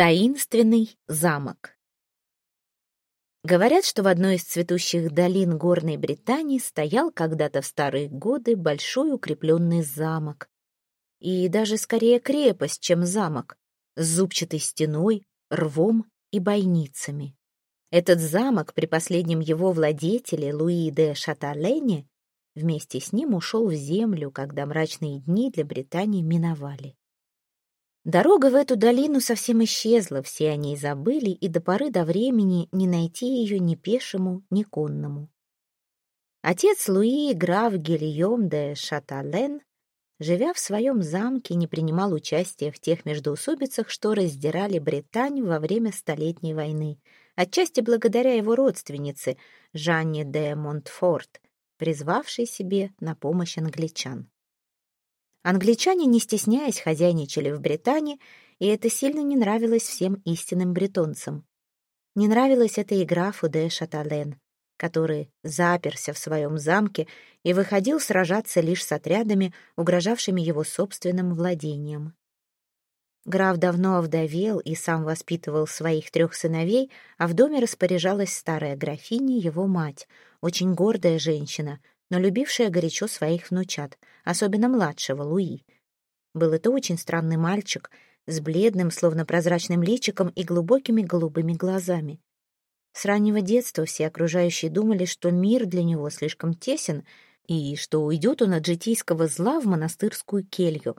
Таинственный замок. Говорят, что в одной из цветущих долин горной Британии стоял когда-то в старые годы большой укрепленный замок. И даже скорее крепость, чем замок, с зубчатой стеной, рвом и бойницами. Этот замок при последнем его владетеле Луи де Шаталене вместе с ним ушел в землю, когда мрачные дни для Британии миновали. Дорога в эту долину совсем исчезла, все о ней забыли, и до поры до времени не найти ее ни пешему, ни конному. Отец Луи, граф Гильем де Шатален, живя в своем замке, не принимал участия в тех междоусобицах, что раздирали Британь во время Столетней войны, отчасти благодаря его родственнице Жанне де Монтфорт, призвавшей себе на помощь англичан. Англичане, не стесняясь, хозяйничали в Британии, и это сильно не нравилось всем истинным бретонцам. Не нравилось это и графу де Шатален, который заперся в своем замке и выходил сражаться лишь с отрядами, угрожавшими его собственным владением. Граф давно овдовел и сам воспитывал своих трех сыновей, а в доме распоряжалась старая графиня, его мать, очень гордая женщина, но любившая горячо своих внучат, особенно младшего Луи. Был это очень странный мальчик с бледным, словно прозрачным личиком и глубокими голубыми глазами. С раннего детства все окружающие думали, что мир для него слишком тесен и что уйдет он от житейского зла в монастырскую келью.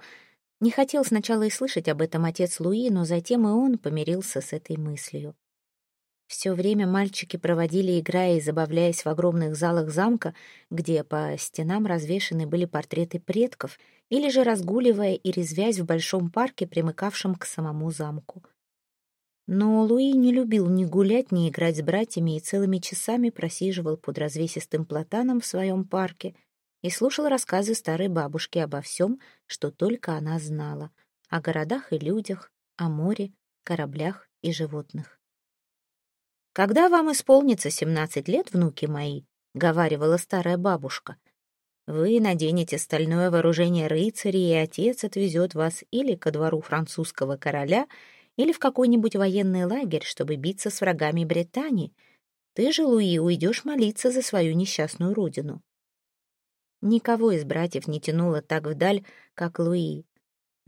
Не хотел сначала и слышать об этом отец Луи, но затем и он помирился с этой мыслью. Все время мальчики проводили, играя и забавляясь в огромных залах замка, где по стенам развешаны были портреты предков, или же разгуливая и резвясь в большом парке, примыкавшем к самому замку. Но Луи не любил ни гулять, ни играть с братьями и целыми часами просиживал под развесистым платаном в своем парке и слушал рассказы старой бабушки обо всем, что только она знала, о городах и людях, о море, кораблях и животных. «Когда вам исполнится семнадцать лет, внуки мои», — говаривала старая бабушка, «вы наденете стальное вооружение рыцарей, и отец отвезет вас или ко двору французского короля, или в какой-нибудь военный лагерь, чтобы биться с врагами Британии. Ты же, Луи, уйдешь молиться за свою несчастную родину». Никого из братьев не тянуло так вдаль, как Луи.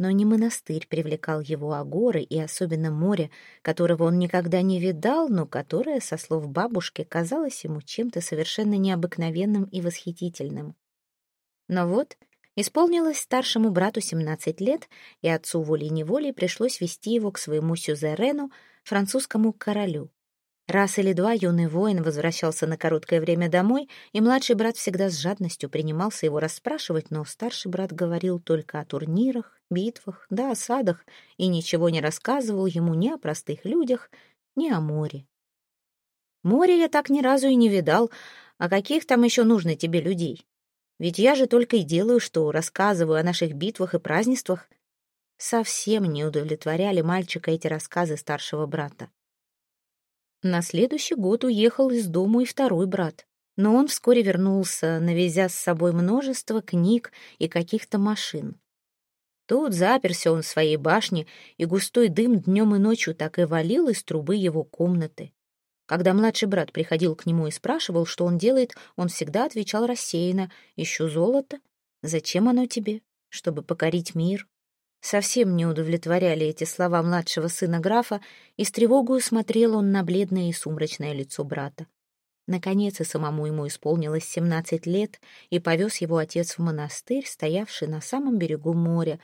Но не монастырь привлекал его, а горы и особенно море, которого он никогда не видал, но которое, со слов бабушки, казалось ему чем-то совершенно необыкновенным и восхитительным. Но вот исполнилось старшему брату 17 лет, и отцу волей-неволей пришлось вести его к своему сюзерену, французскому королю. Раз или два юный воин возвращался на короткое время домой, и младший брат всегда с жадностью принимался его расспрашивать, но старший брат говорил только о турнирах, битвах да осадах и ничего не рассказывал ему ни о простых людях, ни о море. «Море я так ни разу и не видал, а каких там еще нужно тебе людей? Ведь я же только и делаю, что рассказываю о наших битвах и празднествах». Совсем не удовлетворяли мальчика эти рассказы старшего брата. На следующий год уехал из дому и второй брат. Но он вскоре вернулся, навезя с собой множество книг и каких-то машин. Тут заперся он в своей башне, и густой дым днем и ночью так и валил из трубы его комнаты. Когда младший брат приходил к нему и спрашивал, что он делает, он всегда отвечал рассеянно «Ищу золото. Зачем оно тебе? Чтобы покорить мир». Совсем не удовлетворяли эти слова младшего сына графа, и с тревогою смотрел он на бледное и сумрачное лицо брата. Наконец и самому ему исполнилось семнадцать лет, и повез его отец в монастырь, стоявший на самом берегу моря.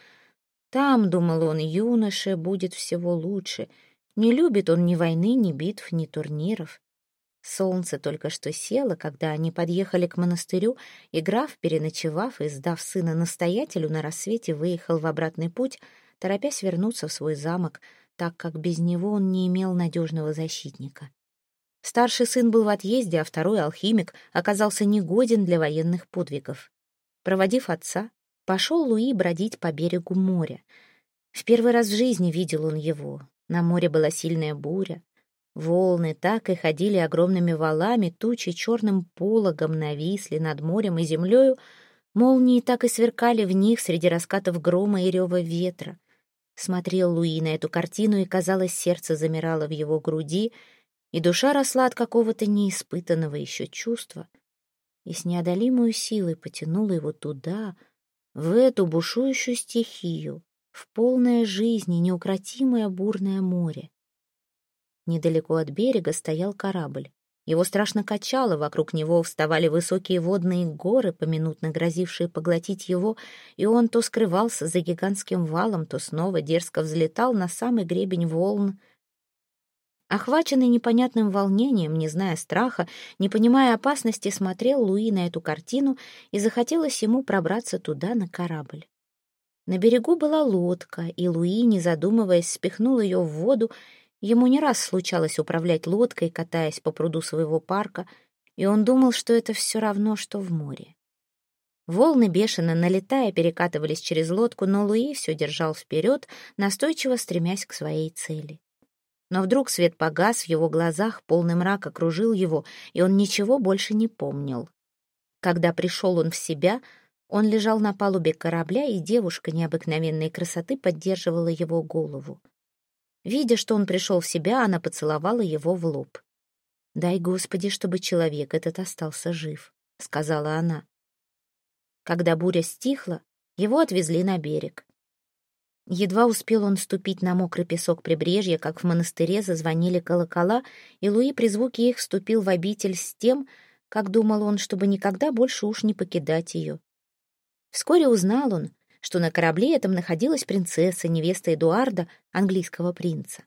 Там, думал он, юноше будет всего лучше. Не любит он ни войны, ни битв, ни турниров. Солнце только что село, когда они подъехали к монастырю, и граф, переночевав и сдав сына настоятелю, на рассвете выехал в обратный путь, торопясь вернуться в свой замок, так как без него он не имел надежного защитника. Старший сын был в отъезде, а второй, алхимик, оказался негоден для военных подвигов. Проводив отца, пошел Луи бродить по берегу моря. В первый раз в жизни видел он его. На море была сильная буря, Волны так и ходили огромными валами, тучи черным пологом нависли над морем и землею, молнии так и сверкали в них среди раскатов грома и рева ветра. Смотрел Луи на эту картину, и, казалось, сердце замирало в его груди, и душа росла от какого-то неиспытанного еще чувства, и с неодолимой силой потянула его туда, в эту бушующую стихию, в полное жизни, неукротимое бурное море. Недалеко от берега стоял корабль. Его страшно качало, вокруг него вставали высокие водные горы, поминутно грозившие поглотить его, и он то скрывался за гигантским валом, то снова дерзко взлетал на самый гребень волн. Охваченный непонятным волнением, не зная страха, не понимая опасности, смотрел Луи на эту картину, и захотелось ему пробраться туда на корабль. На берегу была лодка, и Луи, не задумываясь, спихнул ее в воду Ему не раз случалось управлять лодкой, катаясь по пруду своего парка, и он думал, что это все равно, что в море. Волны, бешено налетая, перекатывались через лодку, но Луи все держал вперед, настойчиво стремясь к своей цели. Но вдруг свет погас в его глазах, полный мрак окружил его, и он ничего больше не помнил. Когда пришел он в себя, он лежал на палубе корабля, и девушка необыкновенной красоты поддерживала его голову. Видя, что он пришел в себя, она поцеловала его в лоб. «Дай, Господи, чтобы человек этот остался жив», — сказала она. Когда буря стихла, его отвезли на берег. Едва успел он ступить на мокрый песок прибрежья, как в монастыре зазвонили колокола, и Луи при звуке их вступил в обитель с тем, как думал он, чтобы никогда больше уж не покидать ее. Вскоре узнал он, что на корабле этом находилась принцесса, невеста Эдуарда, английского принца.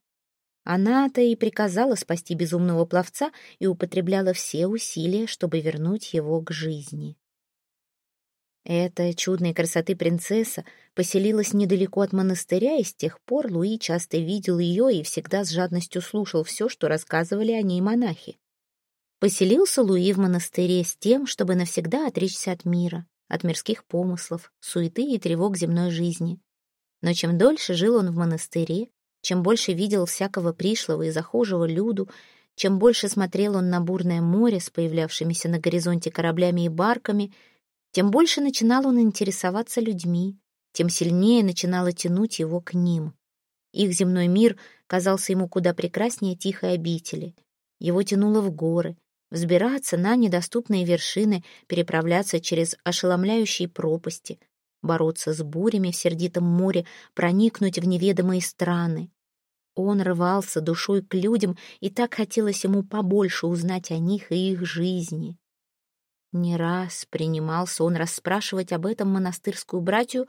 Она-то и приказала спасти безумного пловца и употребляла все усилия, чтобы вернуть его к жизни. Эта чудной красоты принцесса поселилась недалеко от монастыря, и с тех пор Луи часто видел ее и всегда с жадностью слушал все, что рассказывали о ней монахи. Поселился Луи в монастыре с тем, чтобы навсегда отречься от мира от мирских помыслов, суеты и тревог земной жизни. Но чем дольше жил он в монастыре, чем больше видел всякого пришлого и захожего люду, чем больше смотрел он на бурное море с появлявшимися на горизонте кораблями и барками, тем больше начинал он интересоваться людьми, тем сильнее начинало тянуть его к ним. Их земной мир казался ему куда прекраснее тихой обители. Его тянуло в горы, взбираться на недоступные вершины, переправляться через ошеломляющие пропасти, бороться с бурями в сердитом море, проникнуть в неведомые страны. Он рвался душой к людям, и так хотелось ему побольше узнать о них и их жизни. Не раз принимался он расспрашивать об этом монастырскую братью,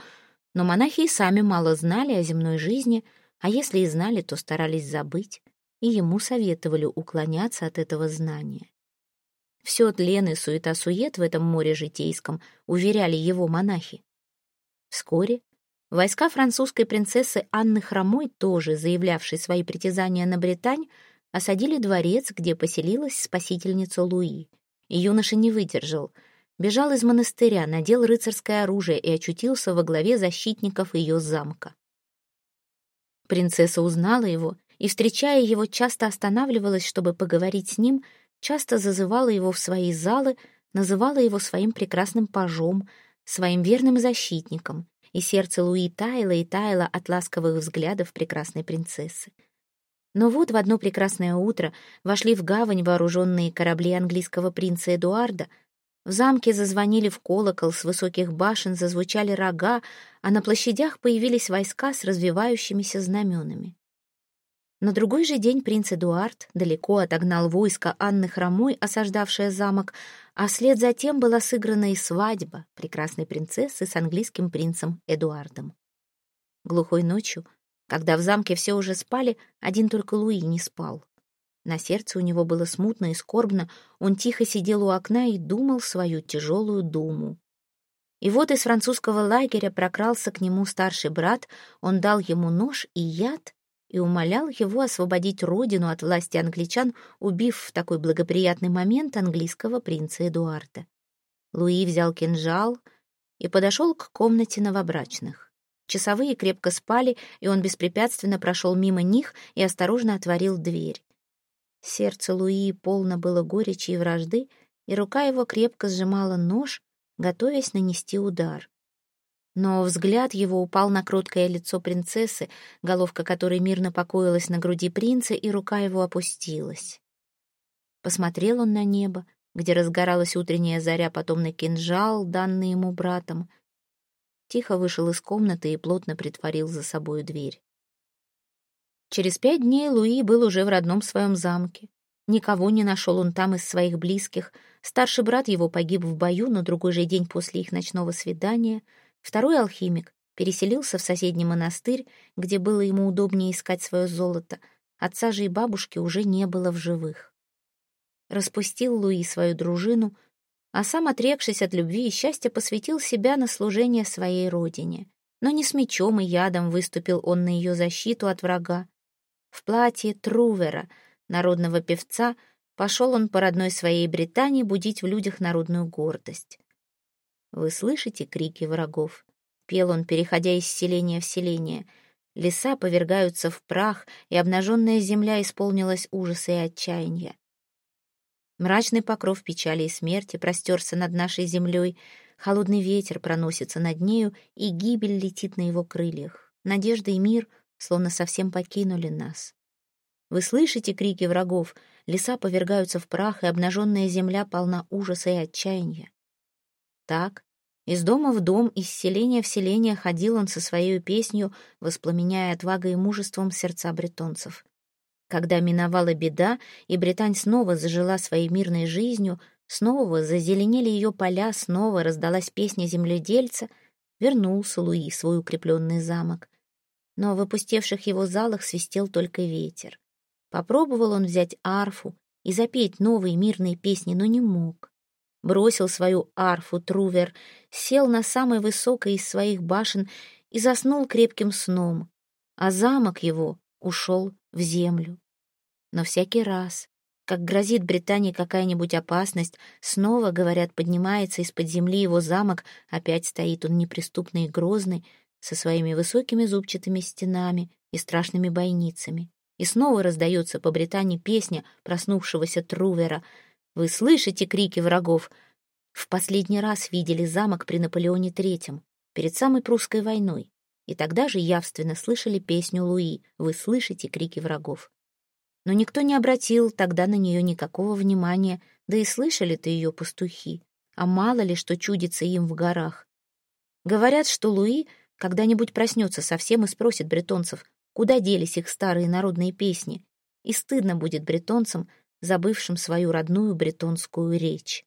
но монахи и сами мало знали о земной жизни, а если и знали, то старались забыть, и ему советовали уклоняться от этого знания. Все тлен и суета-сует в этом море житейском, уверяли его монахи. Вскоре войска французской принцессы Анны Хромой, тоже заявлявшей свои притязания на Британь, осадили дворец, где поселилась спасительница Луи. И юноша не выдержал. Бежал из монастыря, надел рыцарское оружие и очутился во главе защитников ее замка. Принцесса узнала его и, встречая его, часто останавливалась, чтобы поговорить с ним — часто зазывала его в свои залы, называла его своим прекрасным пажом, своим верным защитником, и сердце Луи таяло и таяло от ласковых взглядов прекрасной принцессы. Но вот в одно прекрасное утро вошли в гавань вооруженные корабли английского принца Эдуарда, в замке зазвонили в колокол, с высоких башен зазвучали рога, а на площадях появились войска с развивающимися знаменами. На другой же день принц Эдуард далеко отогнал войско Анны Хромой, осаждавшее замок, а вслед за тем была сыграна и свадьба прекрасной принцессы с английским принцем Эдуардом. Глухой ночью, когда в замке все уже спали, один только Луи не спал. На сердце у него было смутно и скорбно, он тихо сидел у окна и думал свою тяжелую думу. И вот из французского лагеря прокрался к нему старший брат, он дал ему нож и яд, и умолял его освободить родину от власти англичан, убив в такой благоприятный момент английского принца Эдуарда. Луи взял кинжал и подошел к комнате новобрачных. Часовые крепко спали, и он беспрепятственно прошел мимо них и осторожно отворил дверь. Сердце Луи полно было горечи и вражды, и рука его крепко сжимала нож, готовясь нанести удар. Но взгляд его упал на кроткое лицо принцессы, головка которой мирно покоилась на груди принца, и рука его опустилась. Посмотрел он на небо, где разгоралась утренняя заря, потом на кинжал, данный ему братом. Тихо вышел из комнаты и плотно притворил за собою дверь. Через пять дней Луи был уже в родном своем замке. Никого не нашел он там из своих близких. Старший брат его погиб в бою на другой же день после их ночного свидания — Второй алхимик переселился в соседний монастырь, где было ему удобнее искать свое золото. Отца же и бабушки уже не было в живых. Распустил Луи свою дружину, а сам, отрекшись от любви и счастья, посвятил себя на служение своей родине. Но не с мечом и ядом выступил он на ее защиту от врага. В платье Трувера, народного певца, пошел он по родной своей Британии будить в людях народную гордость. Вы слышите крики врагов? Пел он, переходя из селения в селение. Леса повергаются в прах, и обнаженная земля исполнилась ужаса и отчаяния. Мрачный покров печали и смерти простерся над нашей землей, холодный ветер проносится над нею, и гибель летит на его крыльях. Надежда и мир словно совсем покинули нас. Вы слышите крики врагов? Леса повергаются в прах, и обнаженная земля полна ужаса и отчаяния. Так, из дома в дом, из селения в селение ходил он со своей песнью, воспламеняя отвагой и мужеством сердца бретонцев. Когда миновала беда, и Британь снова зажила своей мирной жизнью, снова зазеленели ее поля, снова раздалась песня земледельца, вернулся Луи свой укрепленный замок. Но в опустевших его залах свистел только ветер. Попробовал он взять арфу и запеть новые мирные песни, но не мог бросил свою арфу Трувер, сел на самой высокой из своих башен и заснул крепким сном, а замок его ушел в землю. Но всякий раз, как грозит Британии какая-нибудь опасность, снова, говорят, поднимается из-под земли его замок, опять стоит он неприступный и грозный, со своими высокими зубчатыми стенами и страшными бойницами. И снова раздается по Британии песня проснувшегося Трувера — вы слышите крики врагов? В последний раз видели замок при Наполеоне III, перед самой прусской войной. И тогда же явственно слышали песню Луи «Вы слышите крики врагов». Но никто не обратил тогда на нее никакого внимания, да и слышали-то ее пастухи. А мало ли, что чудится им в горах. Говорят, что Луи когда-нибудь проснется совсем и спросит бретонцев, куда делись их старые народные песни. И стыдно будет бретонцам, забывшим свою родную бретонскую речь.